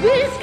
This